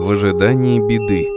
в ожидании беды.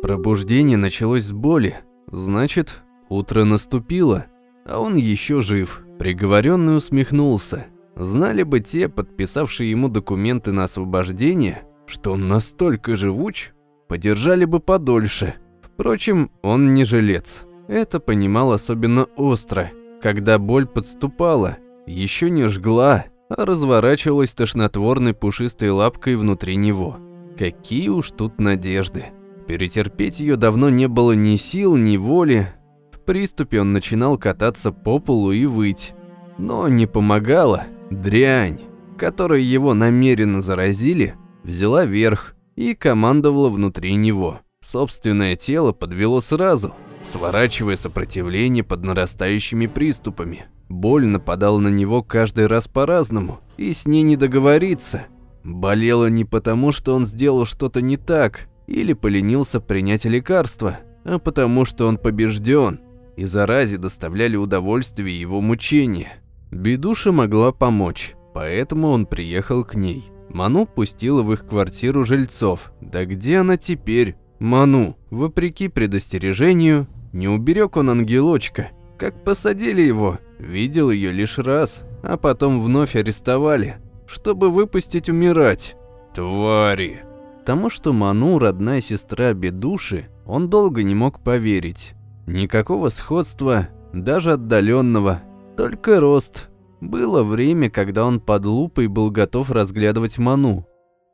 Пробуждение началось с боли, значит, утро наступило, а он еще жив. Приговоренный усмехнулся. Знали бы те, подписавшие ему документы на освобождение, что он настолько живуч, подержали бы подольше. Впрочем, он не жилец. Это понимал особенно остро, когда боль подступала, еще не жгла, а разворачивалась тошнотворной пушистой лапкой внутри него. Какие уж тут надежды. Перетерпеть ее давно не было ни сил, ни воли. В приступе он начинал кататься по полу и выть. Но не помогало. Дрянь, которой его намеренно заразили, взяла верх и командовала внутри него. Собственное тело подвело сразу, сворачивая сопротивление под нарастающими приступами. Боль нападала на него каждый раз по-разному, и с ней не договориться – Болело не потому, что он сделал что-то не так или поленился принять лекарство, а потому, что он побежден, и заразе доставляли удовольствие его мучения. Бедуша могла помочь, поэтому он приехал к ней. Ману пустила в их квартиру жильцов. Да где она теперь? Ману, вопреки предостережению, не уберег он ангелочка. Как посадили его, видел ее лишь раз, а потом вновь арестовали чтобы выпустить умирать. Твари. Тому, что Ману родная сестра Бедуши, он долго не мог поверить. Никакого сходства, даже отдаленного, только рост. Было время, когда он под лупой был готов разглядывать Ману,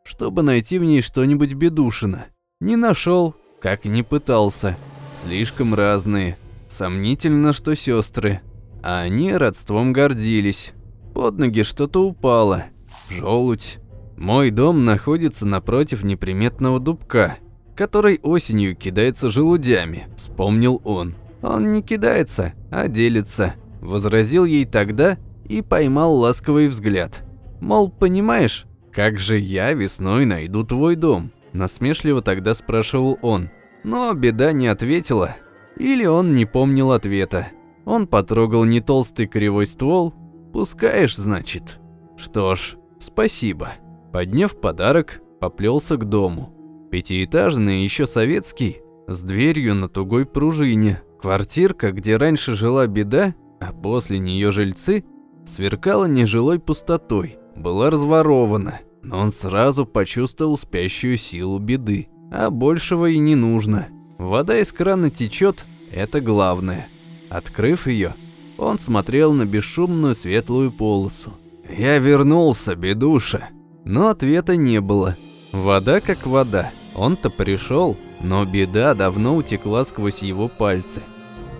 чтобы найти в ней что-нибудь Бедушина. Не нашел, как не пытался. Слишком разные. Сомнительно, что сестры. А они родством гордились. Под ноги что-то упало желудь. Мой дом находится напротив неприметного дубка, который осенью кидается желудями, вспомнил он. Он не кидается, а делится, возразил ей тогда и поймал ласковый взгляд. Мол, понимаешь, как же я весной найду твой дом? Насмешливо тогда спрашивал он. Но беда не ответила. Или он не помнил ответа. Он потрогал не толстый кривой ствол. Пускаешь, значит. Что ж, «Спасибо». Подняв подарок, поплелся к дому. Пятиэтажный, еще советский, с дверью на тугой пружине. Квартирка, где раньше жила беда, а после нее жильцы, сверкала нежилой пустотой, была разворована, но он сразу почувствовал спящую силу беды. А большего и не нужно. Вода из крана течет, это главное. Открыв ее, он смотрел на бесшумную светлую полосу. «Я вернулся, бедуша!» Но ответа не было. Вода как вода. Он-то пришел, но беда давно утекла сквозь его пальцы.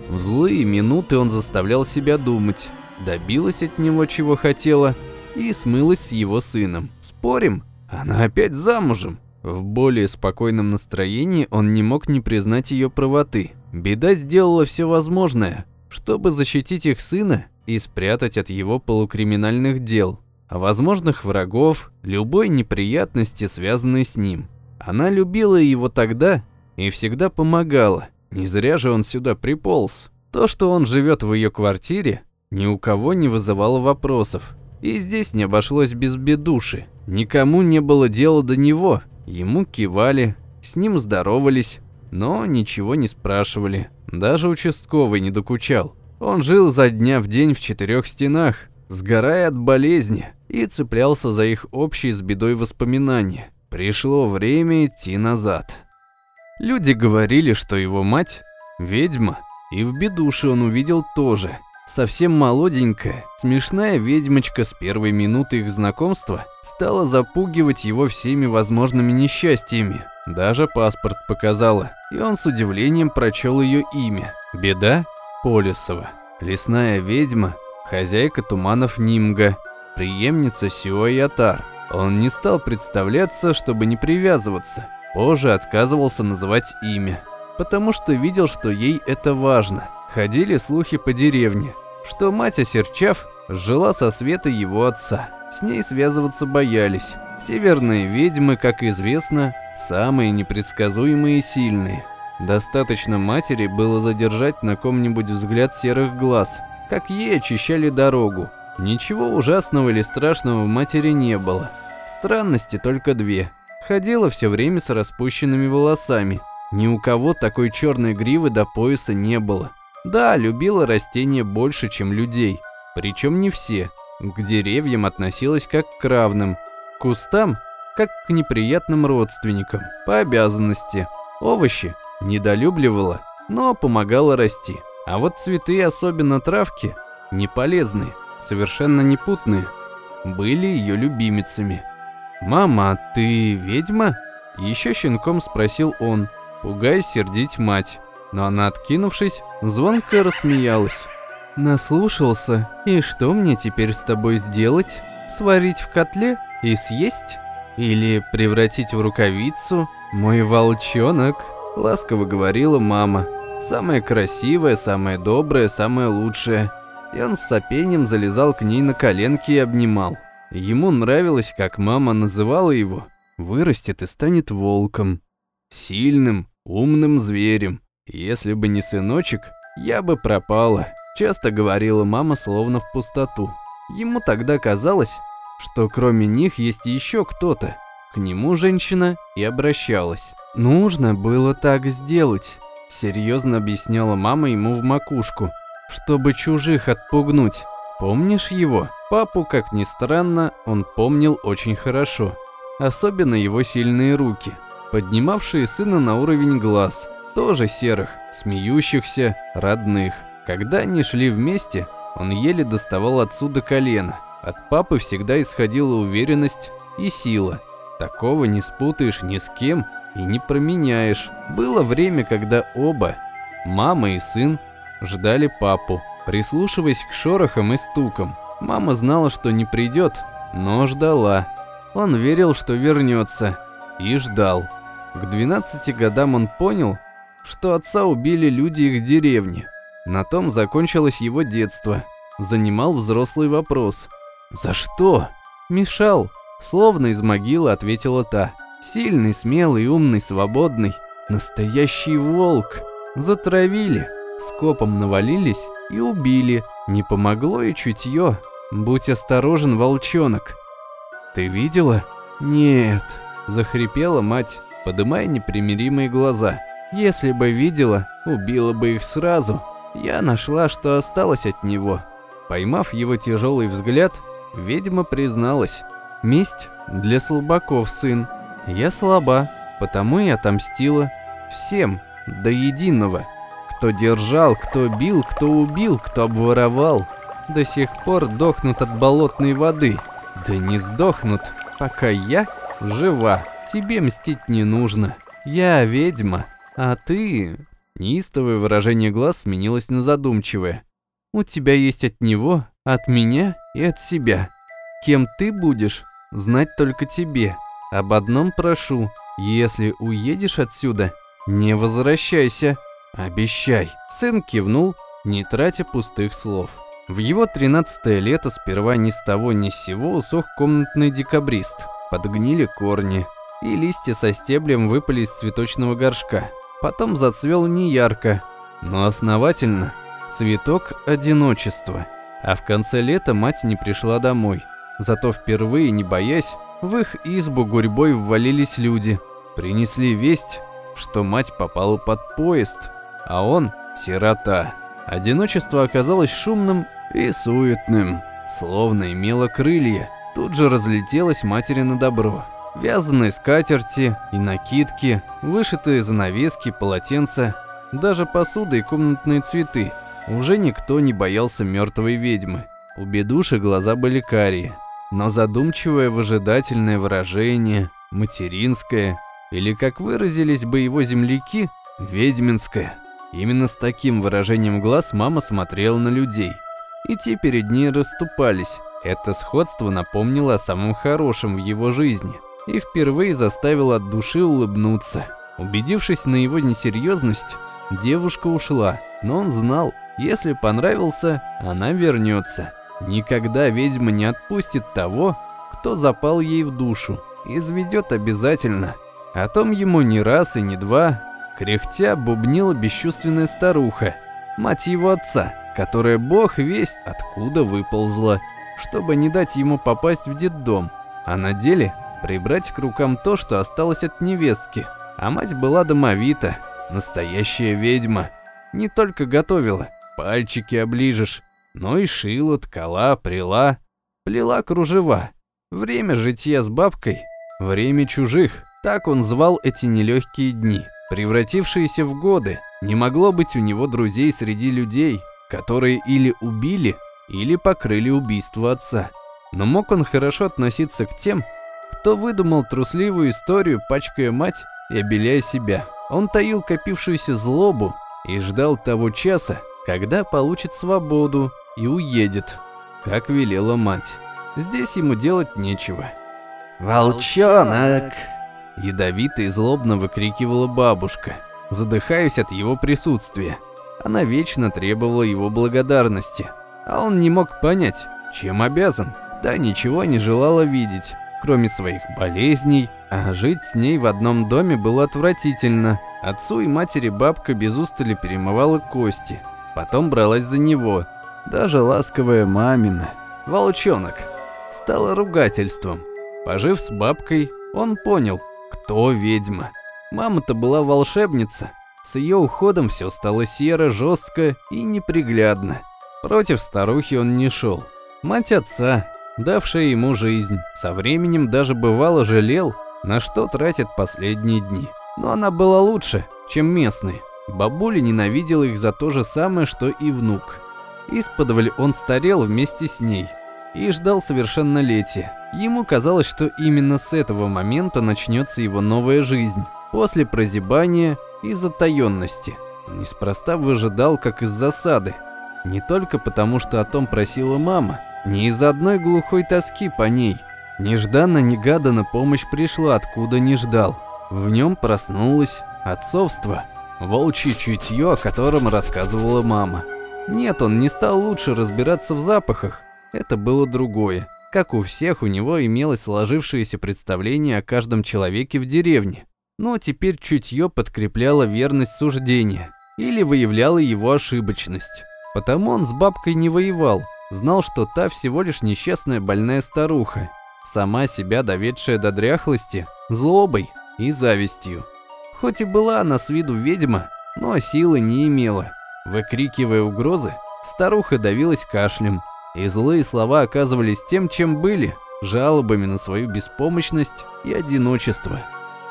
В злые минуты он заставлял себя думать, добилась от него чего хотела и смылась с его сыном. Спорим? Она опять замужем. В более спокойном настроении он не мог не признать ее правоты. Беда сделала все возможное, чтобы защитить их сына и спрятать от его полукриминальных дел, а возможных врагов, любой неприятности, связанной с ним. Она любила его тогда и всегда помогала. Не зря же он сюда приполз. То, что он живет в ее квартире, ни у кого не вызывало вопросов. И здесь не обошлось без бедуши. Никому не было дела до него. Ему кивали, с ним здоровались, но ничего не спрашивали. Даже участковый не докучал. Он жил за дня в день в четырех стенах, сгорая от болезни, и цеплялся за их общие с бедой воспоминания. Пришло время идти назад. Люди говорили, что его мать – ведьма, и в бедуше он увидел тоже. Совсем молоденькая, смешная ведьмочка с первой минуты их знакомства стала запугивать его всеми возможными несчастьями. Даже паспорт показала, и он с удивлением прочел ее имя. Беда Полисова, лесная ведьма, хозяйка туманов Нимга, преемница Сио Ятар. Он не стал представляться, чтобы не привязываться. Позже отказывался называть имя, потому что видел, что ей это важно. Ходили слухи по деревне, что мать Осерчав жила со света его отца. С ней связываться боялись. Северные ведьмы, как известно, самые непредсказуемые и сильные. Достаточно матери было задержать на ком-нибудь взгляд серых глаз, как ей очищали дорогу. Ничего ужасного или страшного в матери не было. Странности только две. Ходила все время с распущенными волосами. Ни у кого такой черной гривы до пояса не было. Да, любила растения больше, чем людей. Причем не все. К деревьям относилась как к равным. К кустам как к неприятным родственникам, по обязанности. Овощи недолюбливала, но помогала расти. А вот цветы, особенно травки, не полезные, совершенно непутные, были ее любимицами. «Мама, ты ведьма?» Еще щенком спросил он, пугая сердить мать. Но она, откинувшись, звонко рассмеялась. «Наслушался, и что мне теперь с тобой сделать? Сварить в котле и съесть?» Или превратить в рукавицу? Мой волчонок, ласково говорила мама. Самая красивая, самая добрая, самая лучшая. И он с сопением залезал к ней на коленки и обнимал. Ему нравилось, как мама называла его. Вырастет и станет волком. Сильным, умным зверем. Если бы не сыночек, я бы пропала. Часто говорила мама словно в пустоту. Ему тогда казалось, что кроме них есть еще кто-то. К нему женщина и обращалась. «Нужно было так сделать», – серьезно объясняла мама ему в макушку, «чтобы чужих отпугнуть. Помнишь его?» Папу, как ни странно, он помнил очень хорошо. Особенно его сильные руки, поднимавшие сына на уровень глаз, тоже серых, смеющихся, родных. Когда они шли вместе, он еле доставал отсюда колено – от папы всегда исходила уверенность и сила. Такого не спутаешь ни с кем и не променяешь. Было время, когда оба, мама и сын, ждали папу, прислушиваясь к шорохам и стукам. Мама знала, что не придет, но ждала. Он верил, что вернется, и ждал. К 12 годам он понял, что отца убили люди их деревни. На том закончилось его детство. Занимал взрослый вопрос – «За что?» «Мешал», словно из могилы ответила та. «Сильный, смелый, умный, свободный. Настоящий волк. Затравили, скопом навалились и убили. Не помогло и чутье. Будь осторожен, волчонок». «Ты видела?» «Нет», – захрипела мать, подымая непримиримые глаза. «Если бы видела, убила бы их сразу. Я нашла, что осталось от него». Поймав его тяжелый взгляд, Ведьма призналась. «Месть для слабаков, сын. Я слаба, потому и отомстила. Всем, до единого. Кто держал, кто бил, кто убил, кто обворовал. До сих пор дохнут от болотной воды. Да не сдохнут, пока я жива. Тебе мстить не нужно. Я ведьма, а ты...» Неистовое выражение глаз сменилось на задумчивое. «У тебя есть от него от меня и от себя. Кем ты будешь, знать только тебе. Об одном прошу, если уедешь отсюда, не возвращайся. Обещай. Сын кивнул, не тратя пустых слов. В его тринадцатое лето сперва ни с того ни с сего усох комнатный декабрист. Подгнили корни, и листья со стеблем выпали из цветочного горшка. Потом зацвел неярко, но основательно цветок одиночества. А в конце лета мать не пришла домой. Зато впервые, не боясь, в их избу гурьбой ввалились люди. Принесли весть, что мать попала под поезд, а он – сирота. Одиночество оказалось шумным и суетным, словно имело крылья. Тут же разлетелось матери на добро. Вязаные скатерти и накидки, вышитые занавески, полотенца, даже посуда и комнатные цветы – уже никто не боялся мертвой ведьмы. У бедуши глаза были карие, но задумчивое выжидательное выражение, материнское, или, как выразились бы его земляки, ведьминское. Именно с таким выражением глаз мама смотрела на людей. И те перед ней расступались. Это сходство напомнило о самом хорошем в его жизни и впервые заставило от души улыбнуться. Убедившись на его несерьезность, девушка ушла, но он знал, если понравился, она вернется. Никогда ведьма не отпустит того, кто запал ей в душу. Изведет обязательно. О том ему не раз и не два, кряхтя бубнила бесчувственная старуха, мать его отца, которая бог весть откуда выползла, чтобы не дать ему попасть в детдом. А на деле прибрать к рукам то, что осталось от невестки. А мать была домовита, настоящая ведьма. Не только готовила, пальчики оближешь, но и шила, ткала, прила, плела кружева. Время житья с бабкой, время чужих, так он звал эти нелегкие дни, превратившиеся в годы. Не могло быть у него друзей среди людей, которые или убили, или покрыли убийство отца. Но мог он хорошо относиться к тем, кто выдумал трусливую историю, пачкая мать и обеляя себя. Он таил копившуюся злобу и ждал того часа, когда получит свободу и уедет, как велела мать. Здесь ему делать нечего. «Волчонок!» Ядовито и злобно выкрикивала бабушка, задыхаясь от его присутствия. Она вечно требовала его благодарности, а он не мог понять, чем обязан. Да ничего не желала видеть, кроме своих болезней, а жить с ней в одном доме было отвратительно. Отцу и матери бабка без устали перемывала кости, потом бралась за него. Даже ласковая мамина, волчонок, стала ругательством. Пожив с бабкой, он понял, кто ведьма. Мама-то была волшебница. С ее уходом все стало серо, жестко и неприглядно. Против старухи он не шел. Мать отца, давшая ему жизнь, со временем даже бывало жалел, на что тратит последние дни. Но она была лучше, чем местные. Бабуля ненавидела их за то же самое, что и внук. Исподволь он старел вместе с ней и ждал совершеннолетия. Ему казалось, что именно с этого момента начнется его новая жизнь, после прозябания и затаенности. Неспроста выжидал, как из засады. Не только потому, что о том просила мама, не из-за одной глухой тоски по ней. Нежданно-негаданно помощь пришла, откуда не ждал. В нем проснулось отцовство, волчье чутье, о котором рассказывала мама. Нет, он не стал лучше разбираться в запахах. Это было другое. Как у всех, у него имелось сложившееся представление о каждом человеке в деревне. Но теперь чутье подкрепляло верность суждения или выявляло его ошибочность. Потому он с бабкой не воевал, знал, что та всего лишь несчастная больная старуха, сама себя доведшая до дряхлости, злобой и завистью. Хоть и была она с виду ведьма, но силы не имела. Выкрикивая угрозы, старуха давилась кашлем, и злые слова оказывались тем, чем были, жалобами на свою беспомощность и одиночество.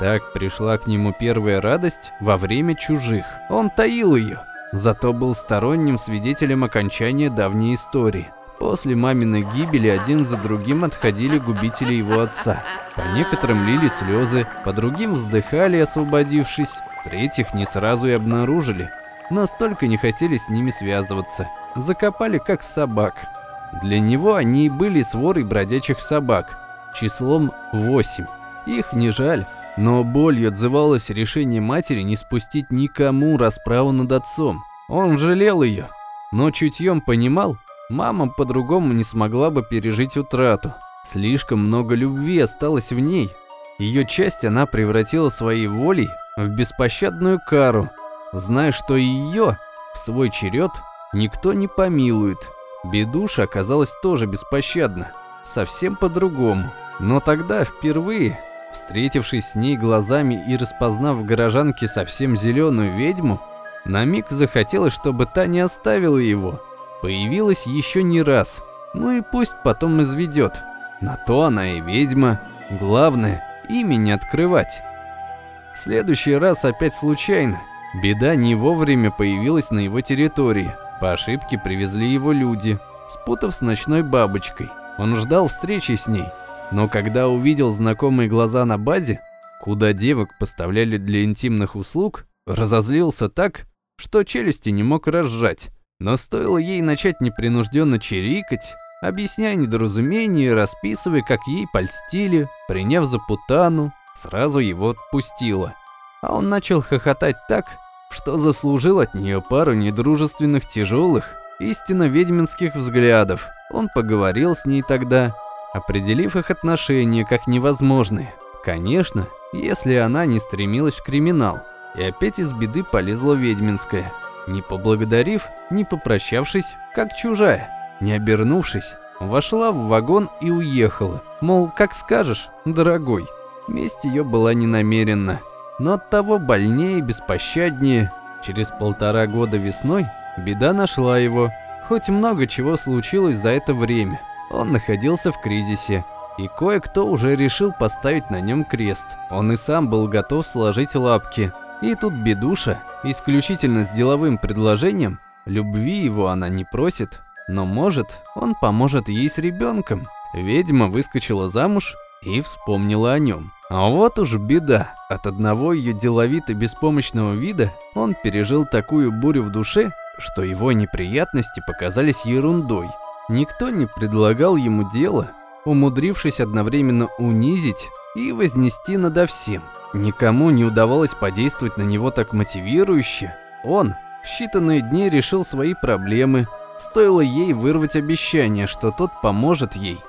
Так пришла к нему первая радость во время чужих. Он таил ее, зато был сторонним свидетелем окончания давней истории. После маминой гибели один за другим отходили губители его отца. По некоторым лили слезы, по другим вздыхали, освободившись, третьих не сразу и обнаружили. Настолько не хотели с ними связываться. Закопали как собак. Для него они и были сворой бродячих собак, числом восемь. Их не жаль, но болью отзывалось решение матери не спустить никому расправу над отцом. Он жалел ее, но чутьем понимал, мама по-другому не смогла бы пережить утрату. Слишком много любви осталось в ней. Ее часть она превратила своей волей в беспощадную кару, зная, что ее, в свой черед, никто не помилует. Бедуша оказалась тоже беспощадна, совсем по-другому. Но тогда впервые, встретившись с ней глазами и распознав в горожанке совсем зеленую ведьму, на миг захотелось, чтобы та не оставила его. Появилась еще не раз, ну и пусть потом изведет. На то она и ведьма. Главное, имя не открывать. Следующий раз опять случайно. Беда не вовремя появилась на его территории. По ошибке привезли его люди, спутав с ночной бабочкой. Он ждал встречи с ней, но когда увидел знакомые глаза на базе, куда девок поставляли для интимных услуг, разозлился так, что челюсти не мог разжать. Но стоило ей начать непринужденно чирикать, объясняя недоразумение, расписывая, как ей польстили, приняв за путану, сразу его отпустила. А он начал хохотать так, что заслужил от нее пару недружественных тяжелых, истинно ведьминских взглядов. Он поговорил с ней тогда, определив их отношения как невозможные. Конечно, если она не стремилась в криминал, и опять из беды полезла ведьминская, не поблагодарив, не попрощавшись, как чужая, не обернувшись, вошла в вагон и уехала. Мол, как скажешь, дорогой. Месть ее была не намеренна, но оттого больнее и беспощаднее. Через полтора года весной беда нашла его, хоть много чего случилось за это время. Он находился в кризисе, и кое-кто уже решил поставить на нем крест. Он и сам был готов сложить лапки. И тут бедуша, исключительно с деловым предложением, любви его она не просит, но может, он поможет ей с ребенком. Ведьма выскочила замуж и вспомнила о нем. А вот уж беда. От одного ее деловито беспомощного вида он пережил такую бурю в душе, что его неприятности показались ерундой. Никто не предлагал ему дело, умудрившись одновременно унизить и вознести надо всем. Никому не удавалось подействовать на него так мотивирующе. Он в считанные дни решил свои проблемы. Стоило ей вырвать обещание, что тот поможет ей.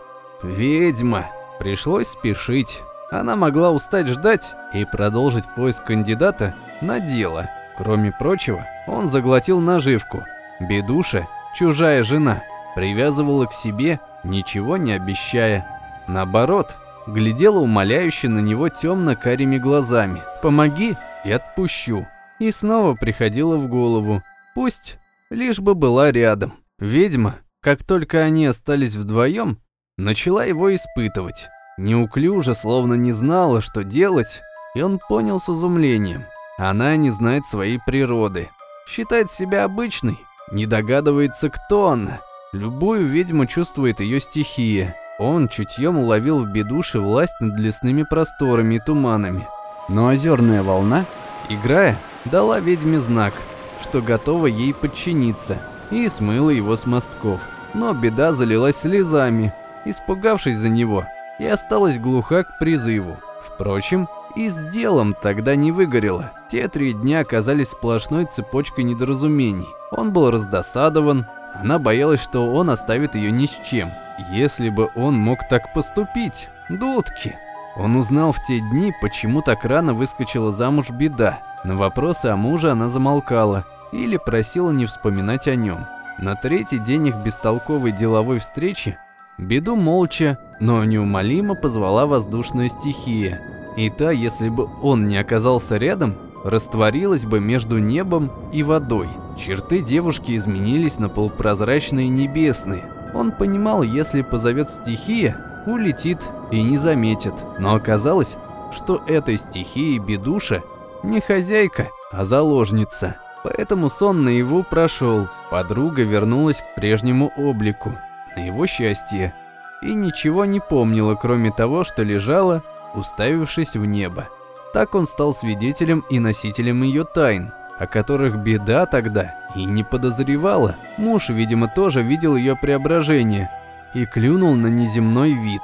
Ведьма. Пришлось спешить. Она могла устать ждать и продолжить поиск кандидата на дело. Кроме прочего, он заглотил наживку. Бедуша, чужая жена, привязывала к себе ничего не обещая. Наоборот, глядела умоляюще на него темно-карими глазами. «Помоги и отпущу». И снова приходила в голову. Пусть лишь бы была рядом. Ведьма, как только они остались вдвоем, начала его испытывать. Неуклюже, словно не знала, что делать, и он понял с изумлением. Она не знает своей природы. Считает себя обычной, не догадывается, кто она. Любую ведьму чувствует ее стихия. Он чутьем уловил в бедуше власть над лесными просторами и туманами. Но озерная волна, играя, дала ведьме знак, что готова ей подчиниться, и смыла его с мостков. Но беда залилась слезами, испугавшись за него, и осталась глуха к призыву. Впрочем, и с делом тогда не выгорело. Те три дня оказались сплошной цепочкой недоразумений. Он был раздосадован, она боялась, что он оставит ее ни с чем. Если бы он мог так поступить, дудки. Он узнал в те дни, почему так рано выскочила замуж беда. На вопросы о муже она замолкала или просила не вспоминать о нем. На третий день их бестолковой деловой встречи беду молча, но неумолимо позвала воздушная стихия. И та, если бы он не оказался рядом, растворилась бы между небом и водой. Черты девушки изменились на полупрозрачные небесные. Он понимал, если позовет стихия, улетит и не заметит. Но оказалось, что этой стихии бедуша не хозяйка, а заложница. Поэтому сон наяву прошел. Подруга вернулась к прежнему облику. На его счастье. И ничего не помнила, кроме того, что лежала, уставившись в небо. Так он стал свидетелем и носителем ее тайн, о которых беда тогда и не подозревала. Муж, видимо, тоже видел ее преображение и клюнул на неземной вид.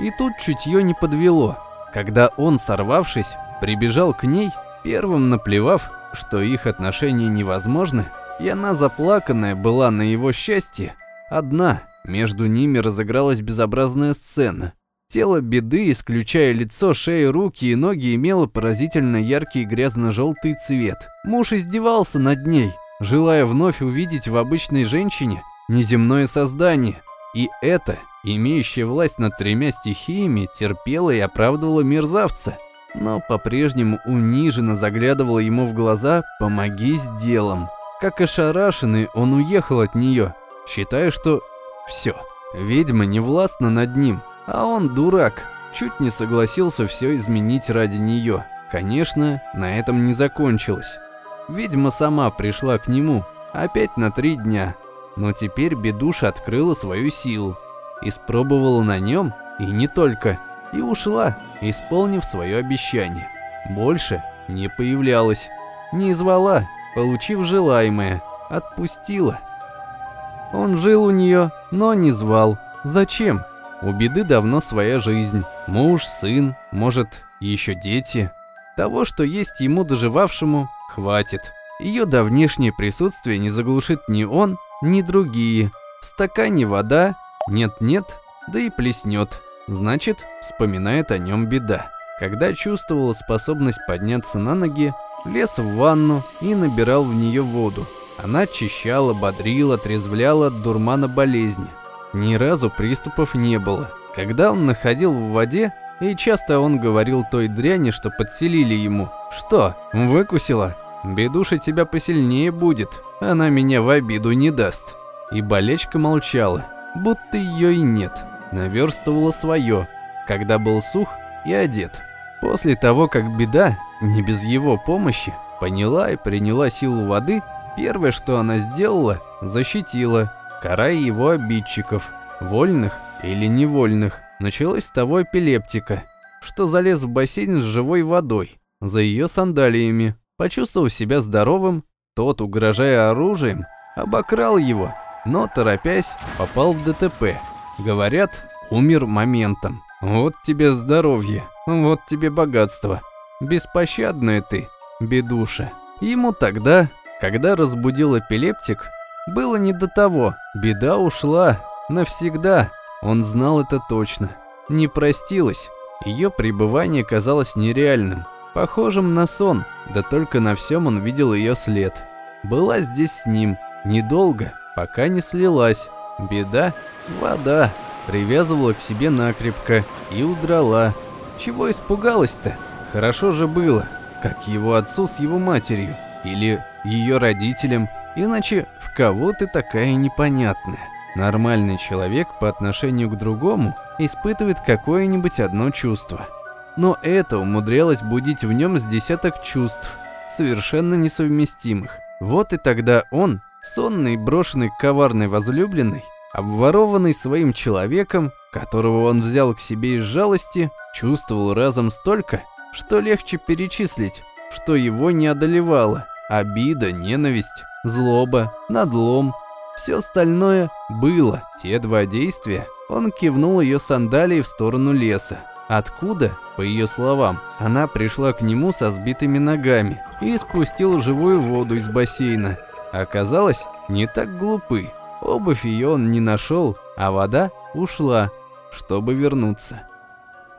И тут чутье не подвело, когда он, сорвавшись, прибежал к ней, первым наплевав, что их отношения невозможны, и она заплаканная была на его счастье, одна, между ними разыгралась безобразная сцена. Тело беды, исключая лицо, шею, руки и ноги, имело поразительно яркий грязно-желтый цвет. Муж издевался над ней, желая вновь увидеть в обычной женщине неземное создание. И это, имеющее власть над тремя стихиями, терпело и оправдывало мерзавца. Но по-прежнему униженно заглядывала ему в глаза «помоги с делом». Как ошарашенный, он уехал от нее, считая, что все, ведьма не властна над ним, а он дурак, чуть не согласился все изменить ради нее. Конечно, на этом не закончилось. Ведьма сама пришла к нему, опять на три дня. Но теперь бедуша открыла свою силу, испробовала на нем, и не только, и ушла, исполнив свое обещание. Больше не появлялась, не звала, получив желаемое, отпустила. Он жил у нее, но не звал. Зачем? У беды давно своя жизнь. Муж, сын, может, еще дети. Того, что есть ему доживавшему, хватит. Ее давнешнее присутствие не заглушит ни он, ни другие. В стакане вода, нет-нет, да и плеснет. Значит, вспоминает о нем беда. Когда чувствовала способность подняться на ноги, лез в ванну и набирал в нее воду. Она очищала, бодрила, трезвляла от дурмана болезни. ни разу приступов не было. Когда он находил в воде, и часто он говорил той дряни, что подселили ему. «Что, выкусила? Бедуша тебя посильнее будет, она меня в обиду не даст». И болечка молчала, будто ее и нет, наверстывала свое, когда был сух и одет. После того, как беда, не без его помощи, поняла и приняла силу воды, первое, что она сделала, защитила, карая его обидчиков, вольных или невольных. Началось с того эпилептика, что залез в бассейн с живой водой, за ее сандалиями. Почувствовав себя здоровым, тот, угрожая оружием, обокрал его, но, торопясь, попал в ДТП. Говорят, умер моментом. Вот тебе здоровье, вот тебе богатство. Беспощадная ты, бедуша. Ему тогда, когда разбудил эпилептик, было не до того. Беда ушла навсегда. Он знал это точно. Не простилась. Ее пребывание казалось нереальным, похожим на сон, да только на всем он видел ее след. Была здесь с ним, недолго, пока не слилась. Беда, вода, привязывала к себе накрепко и удрала. Чего испугалась-то? Хорошо же было, как его отцу с его матерью, или ее родителям, иначе в кого ты такая непонятная? Нормальный человек по отношению к другому испытывает какое-нибудь одно чувство. Но это умудрялось будить в нем с десяток чувств, совершенно несовместимых. Вот и тогда он, сонный, брошенный коварной возлюбленной, обворованный своим человеком, которого он взял к себе из жалости, чувствовал разом столько, что легче перечислить, что его не одолевало. Обида, ненависть, злоба, надлом, все остальное было. Те два действия. Он кивнул ее сандалией в сторону леса. Откуда, по ее словам, она пришла к нему со сбитыми ногами и спустила живую воду из бассейна. Оказалось, не так глупы. Обувь ее он не нашел, а вода ушла, чтобы вернуться.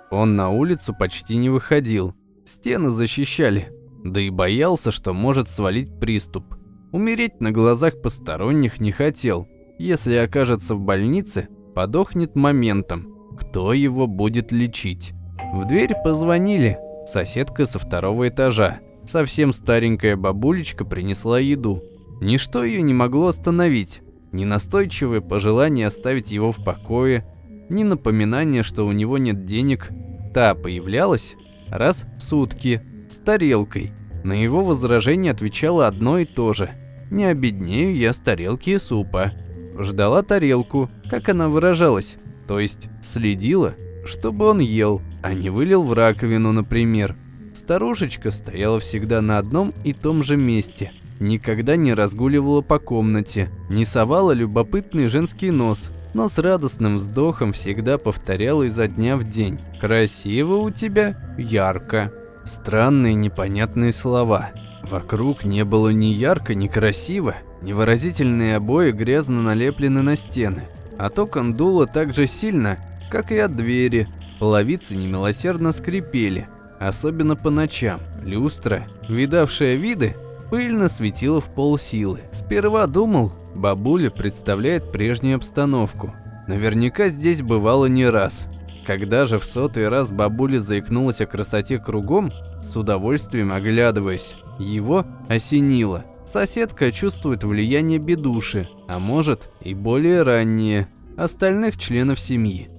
Он на улицу почти не выходил. Стены защищали, да и боялся, что может свалить приступ. Умереть на глазах посторонних не хотел. Если окажется в больнице, подохнет моментом. Кто его будет лечить? В дверь позвонили. Соседка со второго этажа. Совсем старенькая бабулечка принесла еду. Ничто ее не могло остановить. Ни настойчивое пожелание оставить его в покое, ни напоминание, что у него нет денег. Та появлялась раз в сутки с тарелкой. На его возражение отвечала одно и то же. Не обеднею я с тарелки супа. Ждала тарелку, как она выражалась, то есть следила, чтобы он ел, а не вылил в раковину, например. Старушечка стояла всегда на одном и том же месте, никогда не разгуливала по комнате, не совала любопытный женский нос, но с радостным вздохом всегда повторяла изо дня в день «Красиво у тебя, ярко». Странные непонятные слова, Вокруг не было ни ярко, ни красиво, невыразительные обои грязно налеплены на стены. От окон дуло так же сильно, как и от двери. Половицы немилосердно скрипели, особенно по ночам. Люстра, видавшая виды, пыльно светила в полсилы. Сперва думал, бабуля представляет прежнюю обстановку. Наверняка здесь бывало не раз. Когда же в сотый раз бабуля заикнулась о красоте кругом, с удовольствием оглядываясь, его осенило. Соседка чувствует влияние бедуши, а может и более ранние, остальных членов семьи.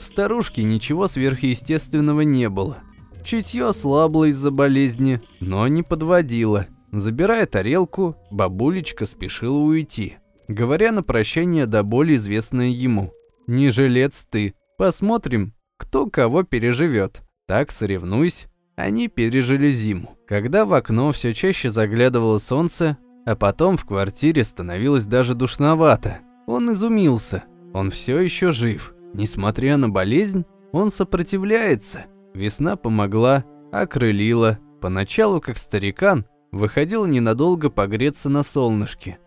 В старушке ничего сверхъестественного не было. Чутье ослабло из-за болезни, но не подводило. Забирая тарелку, бабулечка спешила уйти, говоря на прощание до боли известное ему. «Не жилец ты, посмотрим, кто кого переживет. Так соревнуйся, они пережили зиму, когда в окно все чаще заглядывало солнце, а потом в квартире становилось даже душновато. Он изумился. Он все еще жив. Несмотря на болезнь, он сопротивляется. Весна помогла, окрылила. Поначалу, как старикан, выходил ненадолго погреться на солнышке.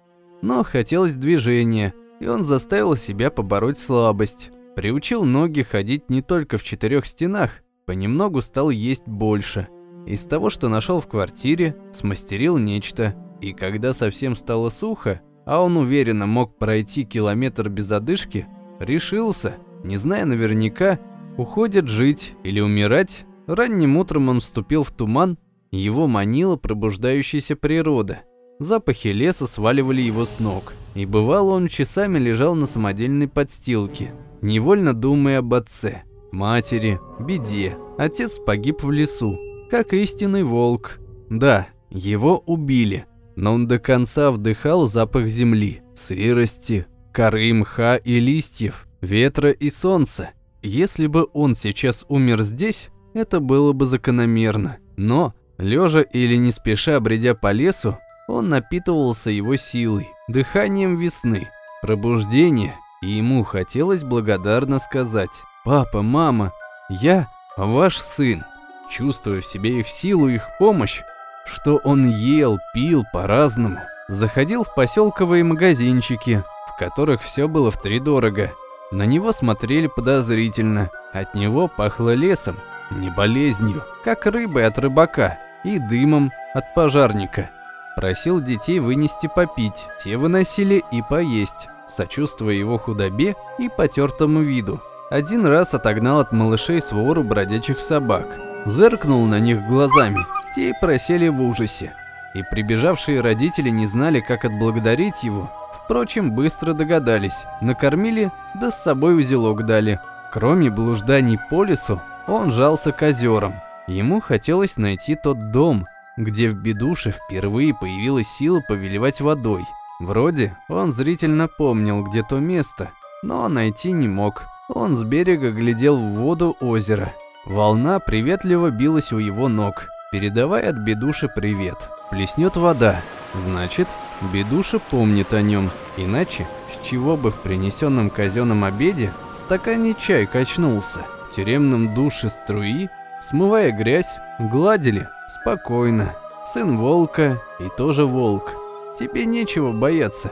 Но хотелось движения, и он заставил себя побороть слабость. Приучил ноги ходить не только в четырех стенах, Понемногу стал есть больше. Из того, что нашел в квартире, смастерил нечто. И когда совсем стало сухо, а он уверенно мог пройти километр без одышки, решился, не зная наверняка, уходит жить или умирать. Ранним утром он вступил в туман, его манила пробуждающаяся природа. Запахи леса сваливали его с ног, и бывало он часами лежал на самодельной подстилке, невольно думая об отце, матери, беде. Отец погиб в лесу, как истинный волк. Да, его убили, но он до конца вдыхал запах земли, сырости, коры мха и листьев, ветра и солнца. Если бы он сейчас умер здесь, это было бы закономерно. Но, лежа или не спеша бредя по лесу, он напитывался его силой, дыханием весны, пробуждения, и ему хотелось благодарно сказать «Папа, мама, я ваш сын». Чувствуя в себе их силу, их помощь, что он ел, пил по-разному, заходил в поселковые магазинчики, в которых все было втридорого. На него смотрели подозрительно, от него пахло лесом, не болезнью, как рыбой от рыбака и дымом от пожарника. Просил детей вынести попить, те выносили и поесть, сочувствуя его худобе и потертому виду. Один раз отогнал от малышей свору бродячих собак, зыркнул на них глазами – те просели в ужасе, и прибежавшие родители не знали, как отблагодарить его. Впрочем, быстро догадались, накормили, да с собой узелок дали. Кроме блужданий по лесу, он жался к озерам. Ему хотелось найти тот дом, где в бедуше впервые появилась сила повелевать водой. Вроде он зрительно помнил, где то место, но найти не мог. Он с берега глядел в воду озера. Волна приветливо билась у его ног передавай от Бедуши привет. Плеснет вода, значит, Бедуша помнит о нем. Иначе, с чего бы в принесенном казенном обеде стакане чай качнулся. В тюремном душе струи, смывая грязь, гладили спокойно. Сын волка и тоже волк. Тебе нечего бояться.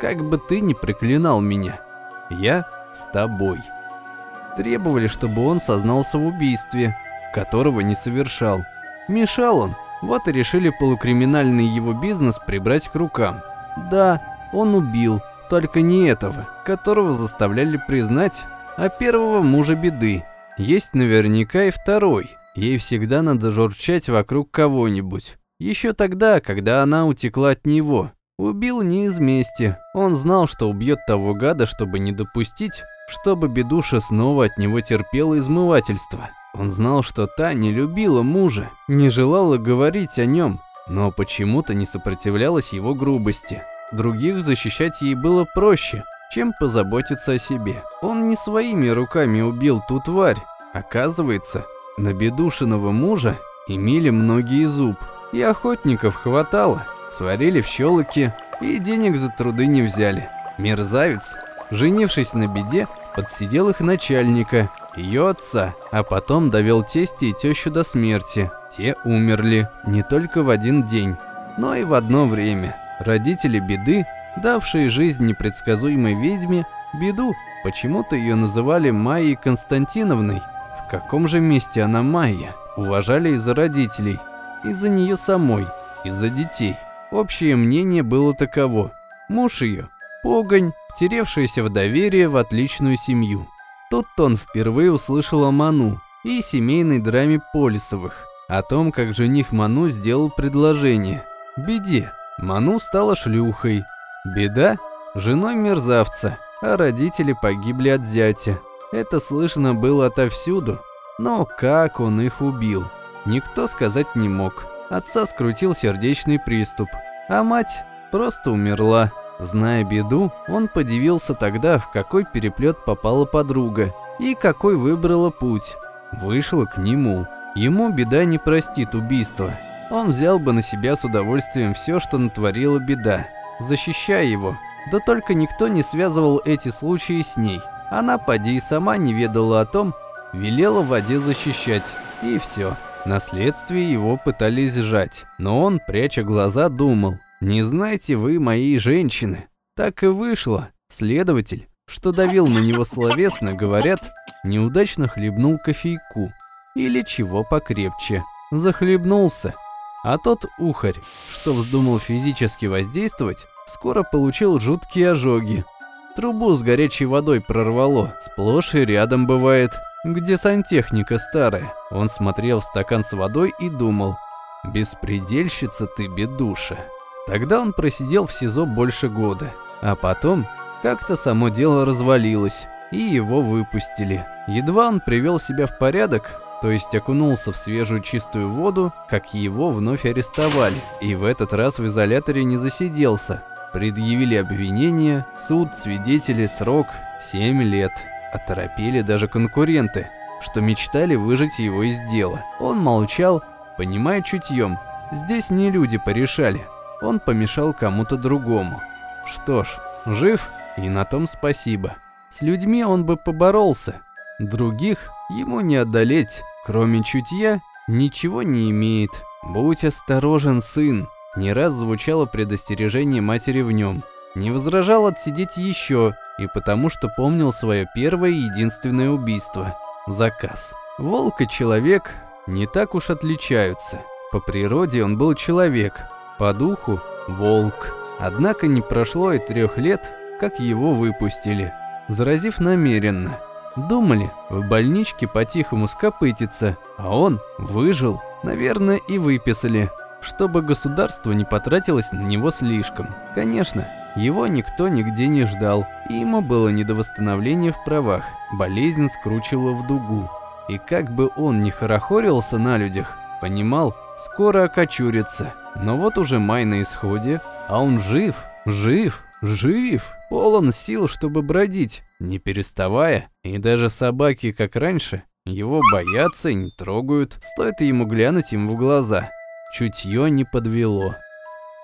Как бы ты ни проклинал меня, я с тобой. Требовали, чтобы он сознался в убийстве, которого не совершал. Мешал он, вот и решили полукриминальный его бизнес прибрать к рукам. Да, он убил, только не этого, которого заставляли признать, а первого мужа беды. Есть наверняка и второй. Ей всегда надо журчать вокруг кого-нибудь. Еще тогда, когда она утекла от него. Убил не из мести. Он знал, что убьет того гада, чтобы не допустить, чтобы бедуша снова от него терпела измывательство. Он знал, что та не любила мужа, не желала говорить о нем, но почему-то не сопротивлялась его грубости. Других защищать ей было проще, чем позаботиться о себе. Он не своими руками убил ту тварь. Оказывается, на бедушиного мужа имели многие зуб, и охотников хватало, сварили в щелоке и денег за труды не взяли. Мерзавец, женившись на беде, подсидел их начальника ее отца, а потом довел тести и тещу до смерти. Те умерли не только в один день, но и в одно время. Родители беды, давшие жизнь непредсказуемой ведьме, беду, почему-то ее называли Майей Константиновной. В каком же месте она Майя? Уважали из-за родителей, из-за нее самой, из-за детей. Общее мнение было таково. Муж ее – погонь, втеревшаяся в доверие в отличную семью. Тут он впервые услышал о Ману и семейной драме Полисовых, о том, как жених Ману сделал предложение. Беде. Ману стала шлюхой. Беда – женой мерзавца, а родители погибли от зятя. Это слышно было отовсюду. Но как он их убил? Никто сказать не мог. Отца скрутил сердечный приступ, а мать просто умерла. Зная беду, он подивился тогда, в какой переплет попала подруга и какой выбрала путь. Вышла к нему. Ему беда не простит убийство. Он взял бы на себя с удовольствием все, что натворила беда, защищая его. Да только никто не связывал эти случаи с ней. Она, поди и сама не ведала о том, велела в воде защищать, и все. Наследствие его пытались сжать, но он, пряча глаза, думал, не знаете вы моей женщины. Так и вышло. Следователь, что давил на него словесно, говорят, неудачно хлебнул кофейку. Или чего покрепче. Захлебнулся. А тот ухарь, что вздумал физически воздействовать, скоро получил жуткие ожоги. Трубу с горячей водой прорвало. Сплошь и рядом бывает. Где сантехника старая? Он смотрел в стакан с водой и думал. Беспредельщица ты, бедуша. Тогда он просидел в СИЗО больше года. А потом как-то само дело развалилось, и его выпустили. Едва он привел себя в порядок, то есть окунулся в свежую чистую воду, как его вновь арестовали. И в этот раз в изоляторе не засиделся. Предъявили обвинение, суд, свидетели, срок – 7 лет. Оторопели даже конкуренты, что мечтали выжить его из дела. Он молчал, понимая чутьем. Здесь не люди порешали, он помешал кому-то другому. Что ж, жив, и на том спасибо. С людьми он бы поборолся, других ему не одолеть, кроме чутья, ничего не имеет. Будь осторожен, сын. Не раз звучало предостережение матери в нем. Не возражал отсидеть еще, и потому что помнил свое первое и единственное убийство – заказ. Волк и человек не так уж отличаются. По природе он был человек, по духу – волк. Однако не прошло и трех лет, как его выпустили, заразив намеренно. Думали, в больничке по-тихому скопытится, а он выжил. Наверное, и выписали, чтобы государство не потратилось на него слишком. Конечно, его никто нигде не ждал, и ему было не до восстановления в правах. Болезнь скручивала в дугу. И как бы он ни хорохорился на людях, понимал, скоро окочурится. Но вот уже май на исходе, а он жив, жив, жив, полон сил, чтобы бродить, не переставая. И даже собаки, как раньше, его боятся и не трогают, стоит ему глянуть им в глаза. Чутье не подвело.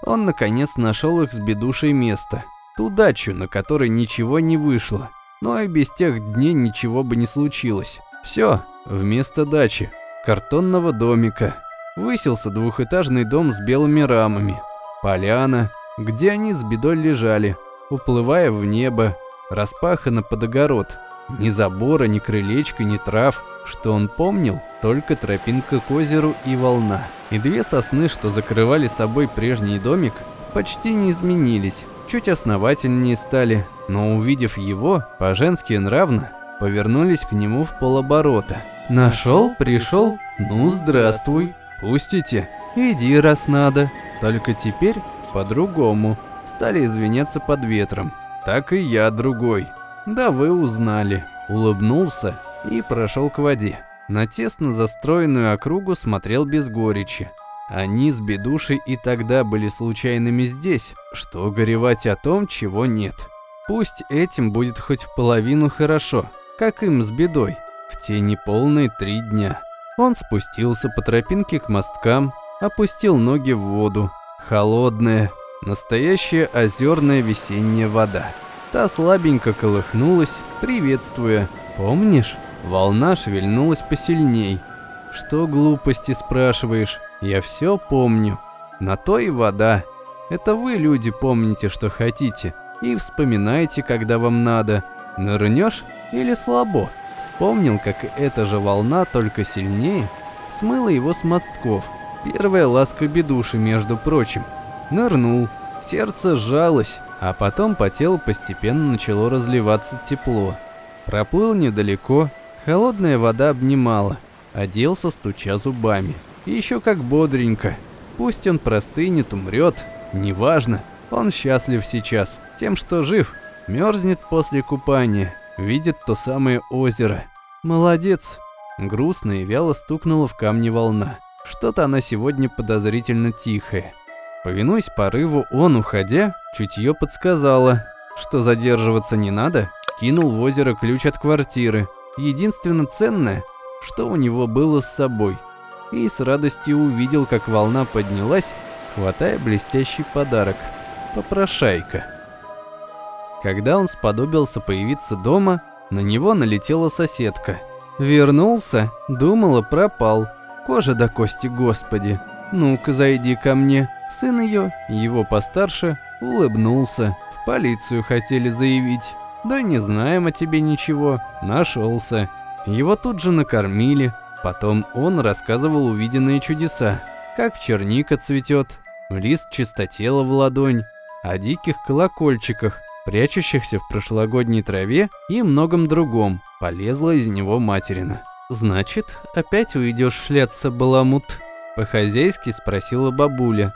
Он наконец нашел их с бедушей место. Ту дачу, на которой ничего не вышло. Но и без тех дней ничего бы не случилось. Все, вместо дачи, картонного домика, высился двухэтажный дом с белыми рамами. Поляна, где они с бедой лежали, уплывая в небо, распахано под огород. Ни забора, ни крылечка, ни трав. Что он помнил, только тропинка к озеру и волна. И две сосны, что закрывали собой прежний домик, почти не изменились, чуть основательнее стали, но увидев его, по-женски нравно, повернулись к нему в полоборота. «Нашел? Пришел? Ну, здравствуй!» «Пустите? Иди, раз надо. Только теперь по-другому». Стали извиняться под ветром. «Так и я другой». «Да вы узнали». Улыбнулся и прошел к воде. На тесно застроенную округу смотрел без горечи. Они с бедушей и тогда были случайными здесь, что горевать о том, чего нет. Пусть этим будет хоть в половину хорошо, как им с бедой, в те неполные три дня. Он спустился по тропинке к мосткам, опустил ноги в воду. Холодная, настоящая озерная весенняя вода. Та слабенько колыхнулась, приветствуя. «Помнишь?» Волна шевельнулась посильней. «Что глупости спрашиваешь? Я все помню. На то и вода. Это вы, люди, помните, что хотите. И вспоминайте, когда вам надо. Нырнешь или слабо?» Вспомнил, как эта же волна, только сильнее, смыла его с мостков. Первая ласка бедуши, между прочим. Нырнул, сердце сжалось, а потом по телу постепенно начало разливаться тепло. Проплыл недалеко, холодная вода обнимала, оделся, стуча зубами. И еще как бодренько. Пусть он простынет, умрет, неважно. Он счастлив сейчас, тем, что жив, мерзнет после купания, видит то самое озеро. Молодец. Грустно и вяло стукнула в камни волна. Что-то она сегодня подозрительно тихая. Повинуясь порыву, он, уходя, чутье подсказала, что задерживаться не надо, кинул в озеро ключ от квартиры. Единственно ценное, что у него было с собой. И с радостью увидел, как волна поднялась, хватая блестящий подарок. Попрошайка. Когда он сподобился появиться дома, на него налетела соседка. Вернулся, думала, пропал. Кожа до кости, господи. Ну-ка, зайди ко мне. Сын ее, его постарше, улыбнулся. В полицию хотели заявить. Да не знаем о тебе ничего. Нашелся. Его тут же накормили. Потом он рассказывал увиденные чудеса. Как черника цветет, лист чистотела в ладонь, о диких колокольчиках, прячущихся в прошлогодней траве и многом другом, полезла из него материна. «Значит, опять уйдешь шляться, баламут?» – по-хозяйски спросила бабуля.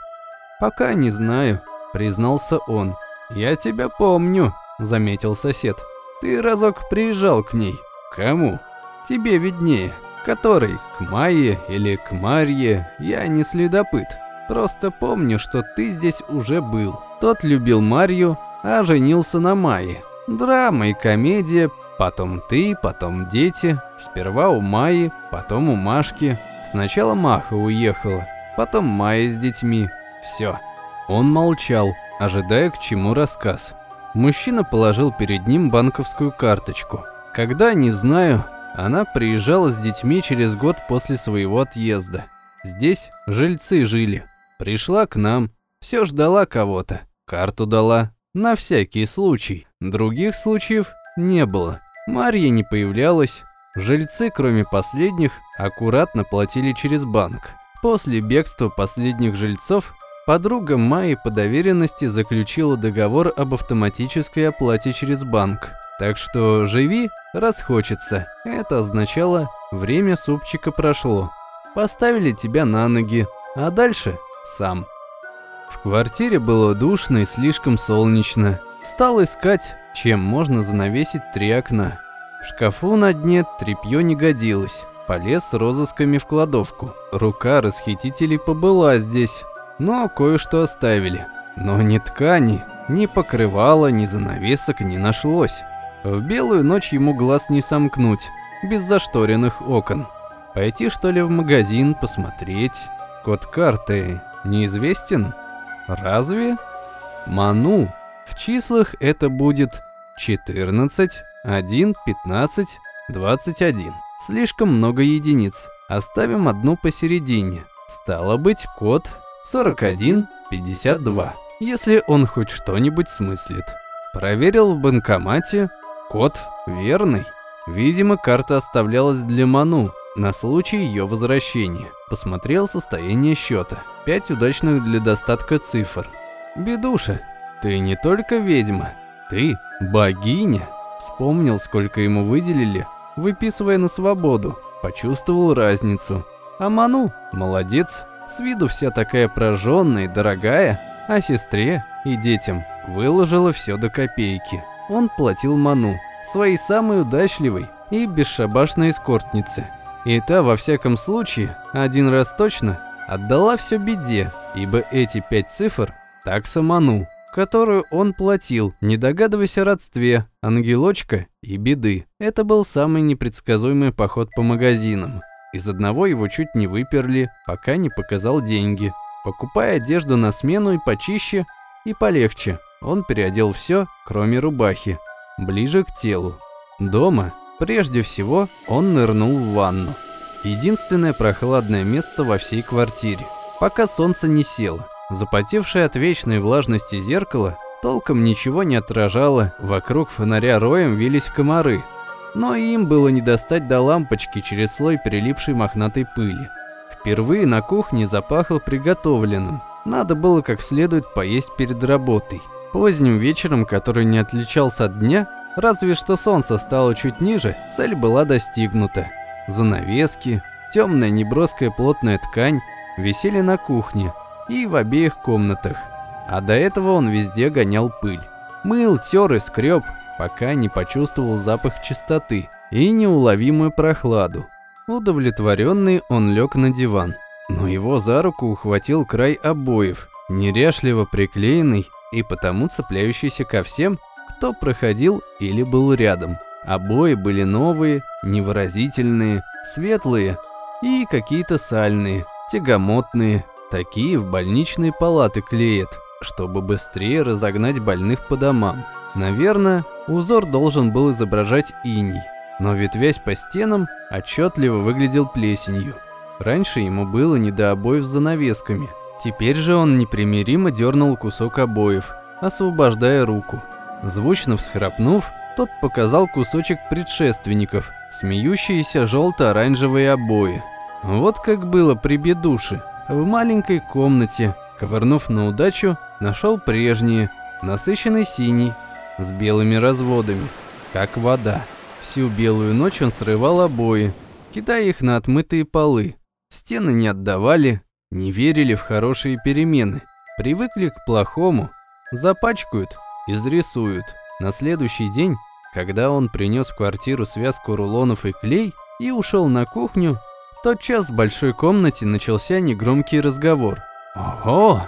«Пока не знаю», – признался он. «Я тебя помню», – заметил сосед. «Ты разок приезжал к ней». «Кому?» «Тебе виднее. Который, к Майе или к Марье, я не следопыт. Просто помню, что ты здесь уже был. Тот любил Марью, а женился на Майе. Драма и комедия, потом ты, потом дети. Сперва у Майи, потом у Машки. Сначала Маха уехала, потом Майя с детьми. Все. Он молчал, ожидая, к чему рассказ. Мужчина положил перед ним банковскую карточку. Когда, не знаю, она приезжала с детьми через год после своего отъезда. Здесь жильцы жили. Пришла к нам, все ждала кого-то, карту дала, на всякий случай. Других случаев не было. Марья не появлялась. Жильцы, кроме последних, аккуратно платили через банк. После бегства последних жильцов подруга Майи по доверенности заключила договор об автоматической оплате через банк. Так что живи, расхочется. Это означало, время супчика прошло. Поставили тебя на ноги, а дальше сам. В квартире было душно и слишком солнечно. Стал искать, чем можно занавесить три окна. В шкафу на дне тряпье не годилось. Полез с розысками в кладовку. Рука расхитителей побыла здесь, но кое-что оставили. Но ни ткани, ни покрывала, ни занавесок не нашлось. В белую ночь ему глаз не сомкнуть, без зашторенных окон. Пойти что ли в магазин, посмотреть. Код карты неизвестен? Разве? Ману. В числах это будет 14, 1, 15, 21. Слишком много единиц. Оставим одну посередине. Стало быть, код 41, 52. Если он хоть что-нибудь смыслит. Проверил в банкомате. Код верный. Видимо, карта оставлялась для Ману на случай ее возвращения. Посмотрел состояние счета. Пять удачных для достатка цифр. Бедуша, ты не только ведьма, ты богиня. Вспомнил, сколько ему выделили, выписывая на свободу. Почувствовал разницу. А Ману, молодец, с виду вся такая прожженная и дорогая, а сестре и детям выложила все до копейки. Он платил Ману, своей самой удачливой и бесшабашной эскортнице. И та, во всяком случае, один раз точно отдала все беде, ибо эти пять цифр – такса Ману, которую он платил, не догадываясь о родстве, ангелочка и беды. Это был самый непредсказуемый поход по магазинам. Из одного его чуть не выперли, пока не показал деньги. Покупая одежду на смену и почище, и полегче, он переодел все, кроме рубахи, ближе к телу. Дома, прежде всего, он нырнул в ванну. Единственное прохладное место во всей квартире. Пока солнце не село. Запотевшее от вечной влажности зеркало толком ничего не отражало, вокруг фонаря роем вились комары. Но им было не достать до лампочки через слой прилипшей мохнатой пыли. Впервые на кухне запахло приготовленным. Надо было как следует поесть перед работой. Поздним вечером, который не отличался от дня, разве что солнце стало чуть ниже, цель была достигнута. Занавески, темная неброская плотная ткань висели на кухне и в обеих комнатах. А до этого он везде гонял пыль. Мыл, тер и скреб, пока не почувствовал запах чистоты и неуловимую прохладу. Удовлетворенный он лег на диван, но его за руку ухватил край обоев, неряшливо приклеенный и потому цепляющийся ко всем, кто проходил или был рядом. Обои были новые, невыразительные, светлые и какие-то сальные, тягомотные. Такие в больничные палаты клеят, чтобы быстрее разогнать больных по домам. Наверное, узор должен был изображать иней, но ветвясь по стенам, отчетливо выглядел плесенью. Раньше ему было не до обоев с занавесками. Теперь же он непримиримо дернул кусок обоев, освобождая руку. Звучно всхрапнув, тот показал кусочек предшественников, смеющиеся желто-оранжевые обои. Вот как было при бедуше. В маленькой комнате, ковырнув на удачу, нашел прежние, насыщенный синий, с белыми разводами, как вода. Всю белую ночь он срывал обои, кидая их на отмытые полы. Стены не отдавали, не верили в хорошие перемены, привыкли к плохому, запачкают, изрисуют. На следующий день, когда он принес в квартиру связку рулонов и клей и ушел на кухню, тотчас в большой комнате начался негромкий разговор. «Ого!»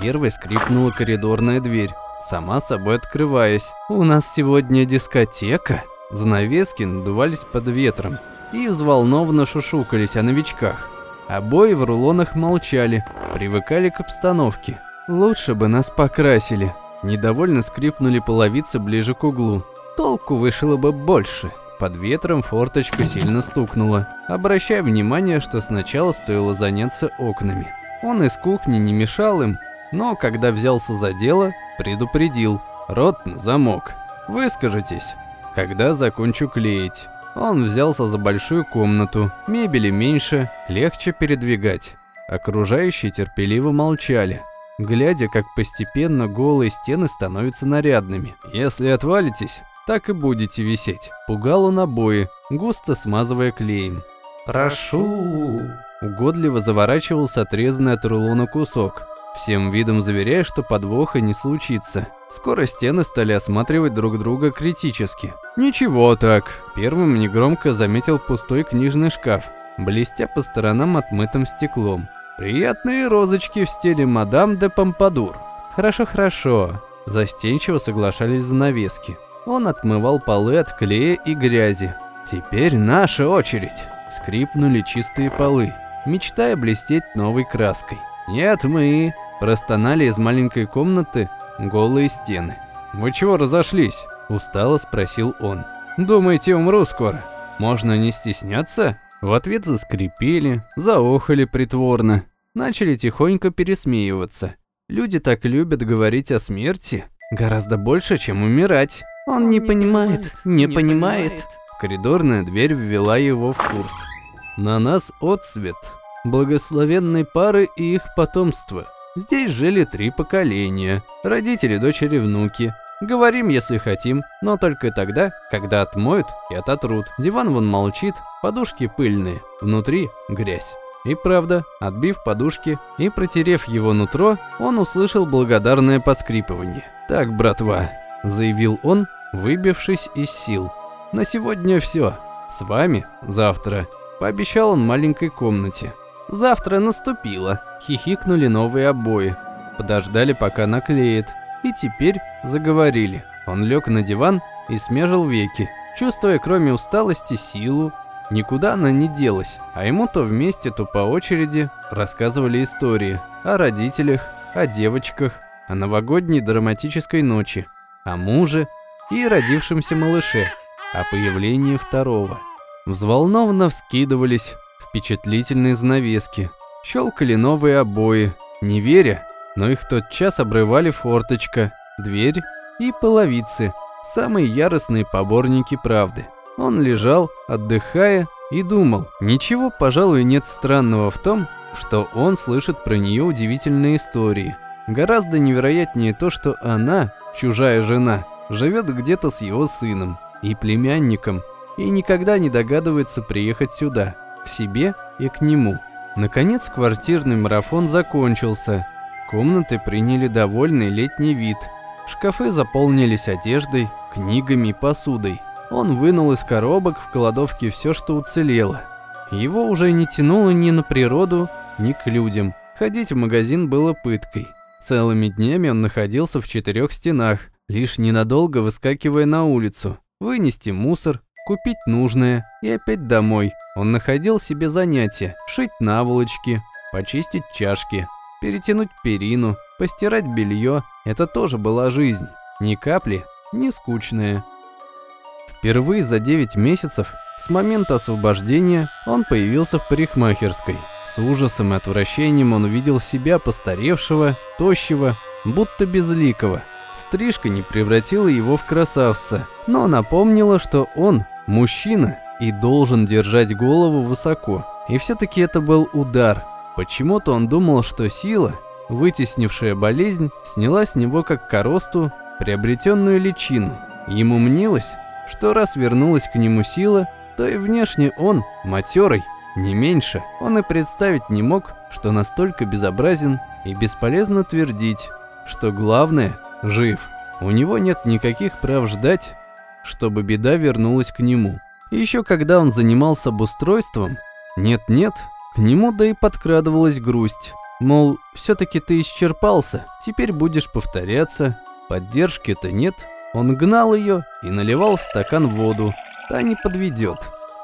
Первой скрипнула коридорная дверь, сама собой открываясь. «У нас сегодня дискотека!» Занавески надувались под ветром и взволнованно шушукались о новичках. Обои в рулонах молчали, привыкали к обстановке. «Лучше бы нас покрасили», Недовольно скрипнули половицы ближе к углу. Толку вышло бы больше. Под ветром форточка сильно стукнула, обращая внимание, что сначала стоило заняться окнами. Он из кухни не мешал им, но когда взялся за дело, предупредил. Рот на замок. Выскажитесь, когда закончу клеить. Он взялся за большую комнату, мебели меньше, легче передвигать. Окружающие терпеливо молчали глядя, как постепенно голые стены становятся нарядными. Если отвалитесь, так и будете висеть. Пугал он обои, густо смазывая клеем. «Прошу!» Угодливо заворачивался отрезанный от рулона кусок, всем видом заверяя, что подвоха не случится. Скоро стены стали осматривать друг друга критически. «Ничего так!» Первым негромко заметил пустой книжный шкаф, блестя по сторонам отмытым стеклом. Приятные розочки в стиле мадам де Помпадур. Хорошо, хорошо. Застенчиво соглашались занавески. Он отмывал полы от клея и грязи. Теперь наша очередь. Скрипнули чистые полы, мечтая блестеть новой краской. Нет, мы простонали из маленькой комнаты голые стены. Вы чего разошлись? устало спросил он. Думаете, умру скоро? Можно не стесняться? В ответ заскрипели, заохали притворно, начали тихонько пересмеиваться. Люди так любят говорить о смерти, гораздо больше, чем умирать. Он, Он не, понимает, не, не понимает. понимает. Коридорная дверь ввела его в курс. На нас отсвет благословенной пары и их потомства. Здесь жили три поколения, родители, дочери, внуки. Говорим, если хотим, но только тогда, когда отмоют и ототрут. Диван вон молчит, подушки пыльные, внутри грязь. И правда, отбив подушки и протерев его нутро, он услышал благодарное поскрипывание. «Так, братва», — заявил он, выбившись из сил. «На сегодня все. С вами завтра», — пообещал он маленькой комнате. «Завтра наступило», — хихикнули новые обои. Подождали, пока наклеит и теперь заговорили. Он лег на диван и смежил веки, чувствуя кроме усталости силу. Никуда она не делась, а ему то вместе, то по очереди рассказывали истории о родителях, о девочках, о новогодней драматической ночи, о муже и родившемся малыше, о появлении второго. Взволнованно вскидывались впечатлительные занавески, щелкали новые обои, не веря, но их тот час обрывали форточка, дверь и половицы, самые яростные поборники правды. Он лежал, отдыхая, и думал, ничего, пожалуй, нет странного в том, что он слышит про нее удивительные истории. Гораздо невероятнее то, что она, чужая жена, живет где-то с его сыном и племянником, и никогда не догадывается приехать сюда, к себе и к нему. Наконец квартирный марафон закончился, Комнаты приняли довольный летний вид. Шкафы заполнились одеждой, книгами и посудой. Он вынул из коробок в кладовке все, что уцелело. Его уже не тянуло ни на природу, ни к людям. Ходить в магазин было пыткой. Целыми днями он находился в четырех стенах, лишь ненадолго выскакивая на улицу, вынести мусор, купить нужное и опять домой. Он находил себе занятия – шить наволочки, почистить чашки, перетянуть перину, постирать белье – это тоже была жизнь. Ни капли, не скучная. Впервые за 9 месяцев с момента освобождения он появился в парикмахерской. С ужасом и отвращением он увидел себя постаревшего, тощего, будто безликого. Стрижка не превратила его в красавца, но напомнила, что он мужчина и должен держать голову высоко. И все-таки это был удар – Почему-то он думал, что сила, вытеснившая болезнь, сняла с него как коросту приобретенную личину. Ему мнилось, что раз вернулась к нему сила, то и внешне он, матерый, не меньше, он и представить не мог, что настолько безобразен и бесполезно твердить, что главное – жив. У него нет никаких прав ждать, чтобы беда вернулась к нему. Еще когда он занимался обустройством, нет-нет, к нему да и подкрадывалась грусть. Мол, все-таки ты исчерпался, теперь будешь повторяться, поддержки-то нет. Он гнал ее и наливал в стакан воду, та не подведет.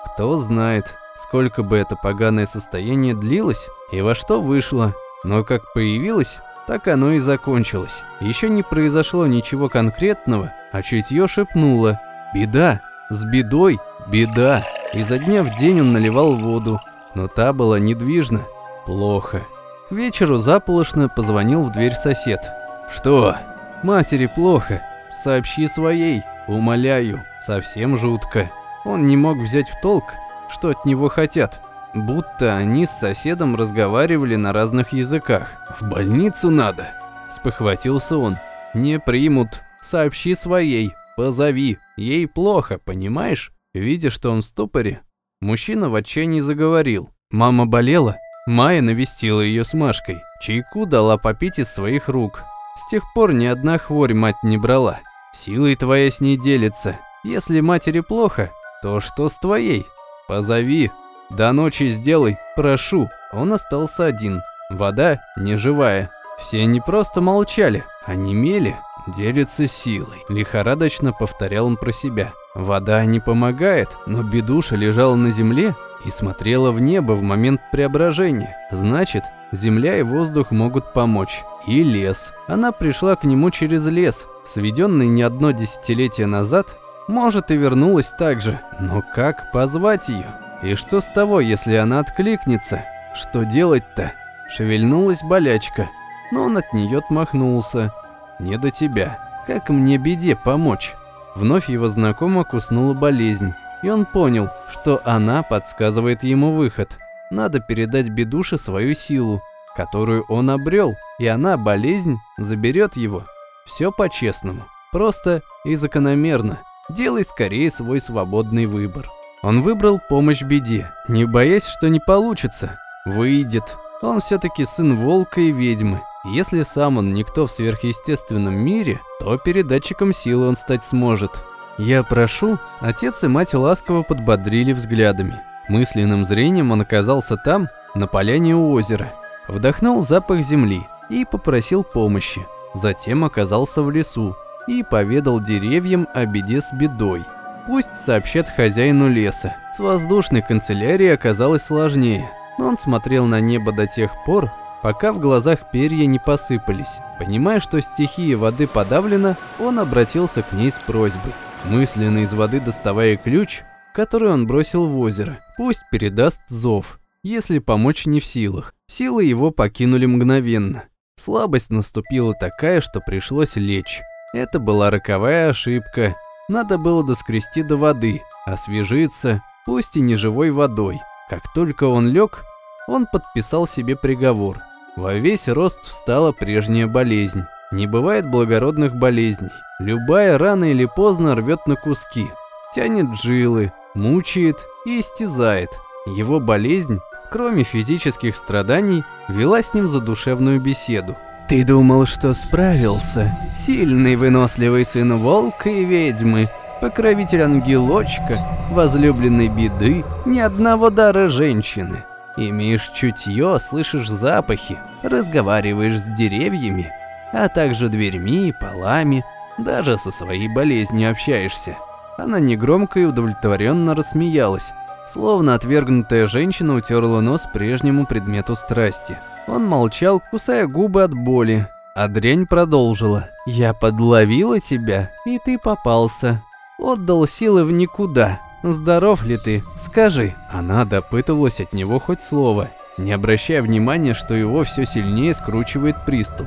Кто знает, сколько бы это поганое состояние длилось и во что вышло. Но как появилось, так оно и закончилось. Еще не произошло ничего конкретного, а чутье шепнуло «Беда! С бедой! Беда!» Изо дня в день он наливал воду, но та была недвижна. Плохо. К вечеру заполошно позвонил в дверь сосед. «Что? Матери плохо. Сообщи своей. Умоляю. Совсем жутко». Он не мог взять в толк, что от него хотят. Будто они с соседом разговаривали на разных языках. «В больницу надо», – спохватился он. «Не примут. Сообщи своей. Позови. Ей плохо, понимаешь?» Видя, что он в ступоре, мужчина в отчаянии заговорил. Мама болела. Майя навестила ее с Машкой. Чайку дала попить из своих рук. С тех пор ни одна хворь мать не брала. Силой твоя с ней делится. Если матери плохо, то что с твоей? Позови. До ночи сделай, прошу. Он остался один. Вода неживая. Все не просто молчали, они мели. Делится силой. Лихорадочно повторял он про себя. Вода не помогает, но бедуша лежала на земле и смотрела в небо в момент преображения. Значит, земля и воздух могут помочь. И лес. Она пришла к нему через лес, сведенный не одно десятилетие назад. Может и вернулась так же, но как позвать ее? И что с того, если она откликнется? Что делать-то? Шевельнулась болячка, но он от нее отмахнулся. Не до тебя. Как мне беде помочь? Вновь его знакомо куснула болезнь, и он понял, что она подсказывает ему выход. Надо передать бедуше свою силу, которую он обрел, и она, болезнь, заберет его. Все по-честному, просто и закономерно. Делай скорее свой свободный выбор. Он выбрал помощь беде, не боясь, что не получится. Выйдет. Он все-таки сын волка и ведьмы, если сам он никто в сверхъестественном мире, то передатчиком силы он стать сможет. Я прошу, отец и мать ласково подбодрили взглядами. Мысленным зрением он оказался там, на поляне у озера. Вдохнул запах земли и попросил помощи. Затем оказался в лесу и поведал деревьям о беде с бедой. Пусть сообщат хозяину леса. С воздушной канцелярией оказалось сложнее, но он смотрел на небо до тех пор, пока в глазах перья не посыпались. Понимая, что стихия воды подавлена, он обратился к ней с просьбой. Мысленно из воды доставая ключ, который он бросил в озеро, пусть передаст зов, если помочь не в силах. Силы его покинули мгновенно. Слабость наступила такая, что пришлось лечь. Это была роковая ошибка. Надо было доскрести до воды, освежиться, пусть и не живой водой. Как только он лег, он подписал себе приговор – во весь рост встала прежняя болезнь. Не бывает благородных болезней. Любая рано или поздно рвет на куски, тянет жилы, мучает и истязает. Его болезнь, кроме физических страданий, вела с ним задушевную беседу. «Ты думал, что справился? Сильный выносливый сын волка и ведьмы, покровитель ангелочка, возлюбленной беды, ни одного дара женщины. Имеешь чутье, слышишь запахи, разговариваешь с деревьями, а также дверьми полами, даже со своей болезнью общаешься. Она негромко и удовлетворенно рассмеялась, словно отвергнутая женщина утерла нос прежнему предмету страсти. Он молчал, кусая губы от боли, а дрянь продолжила. «Я подловила тебя, и ты попался. Отдал силы в никуда, «Здоров ли ты? Скажи». Она допытывалась от него хоть слово, не обращая внимания, что его все сильнее скручивает приступ.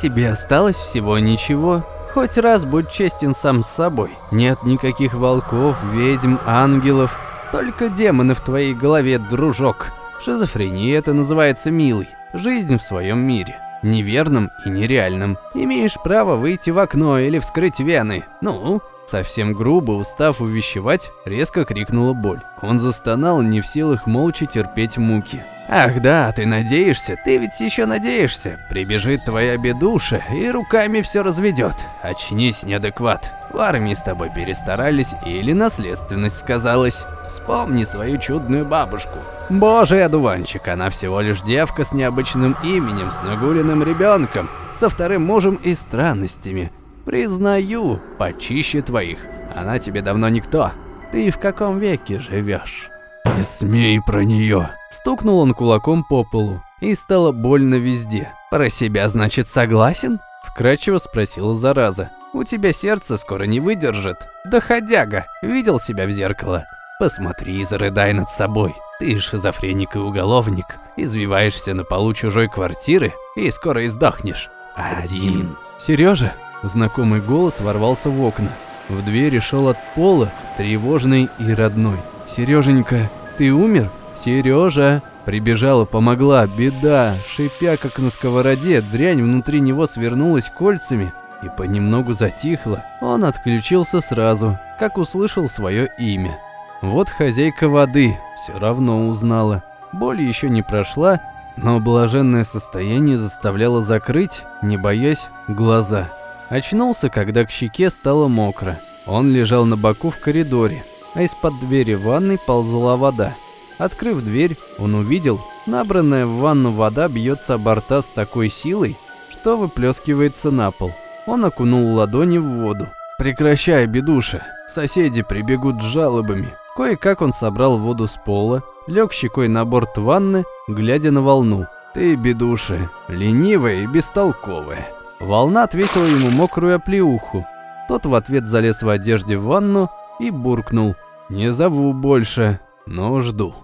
«Тебе осталось всего ничего. Хоть раз будь честен сам с собой. Нет никаких волков, ведьм, ангелов, только демоны в твоей голове, дружок. Шизофрения это называется милый. Жизнь в своем мире. неверным и нереальным. Имеешь право выйти в окно или вскрыть вены. Ну, Совсем грубо, устав увещевать, резко крикнула боль. Он застонал, не в силах молча терпеть муки. «Ах да, ты надеешься, ты ведь еще надеешься. Прибежит твоя бедуша и руками все разведет. Очнись, неадекват. В армии с тобой перестарались или наследственность сказалась. Вспомни свою чудную бабушку. Божий одуванчик, она всего лишь девка с необычным именем, с нагуленным ребенком, со вторым мужем и странностями. Признаю, почище твоих. Она тебе давно никто. Ты в каком веке живешь? Не смей про нее. Стукнул он кулаком по полу, и стало больно везде. Про себя, значит, согласен? Вкратчиво спросила зараза. У тебя сердце скоро не выдержит. Доходяга, видел себя в зеркало? Посмотри и зарыдай над собой. Ты шизофреник и уголовник, извиваешься на полу чужой квартиры и скоро издохнешь. Один. Сережа, Знакомый голос ворвался в окна. В двери шел от пола, тревожный и родной. «Сереженька, ты умер? Сережа!» Прибежала, помогла, беда, шипя как на сковороде, дрянь внутри него свернулась кольцами и понемногу затихла. Он отключился сразу, как услышал свое имя. Вот хозяйка воды все равно узнала. Боль еще не прошла, но блаженное состояние заставляло закрыть, не боясь, глаза. Очнулся, когда к щеке стало мокро. Он лежал на боку в коридоре, а из-под двери ванной ползла вода. Открыв дверь, он увидел, набранная в ванну вода бьется о борта с такой силой, что выплескивается на пол. Он окунул ладони в воду. «Прекращай, бедуша, соседи прибегут с жалобами». Кое-как он собрал воду с пола, лег щекой на борт ванны, глядя на волну. «Ты, бедуша, ленивая и бестолковая». Волна ответила ему мокрую оплеуху. Тот в ответ залез в одежде в ванну и буркнул. «Не зову больше, но жду».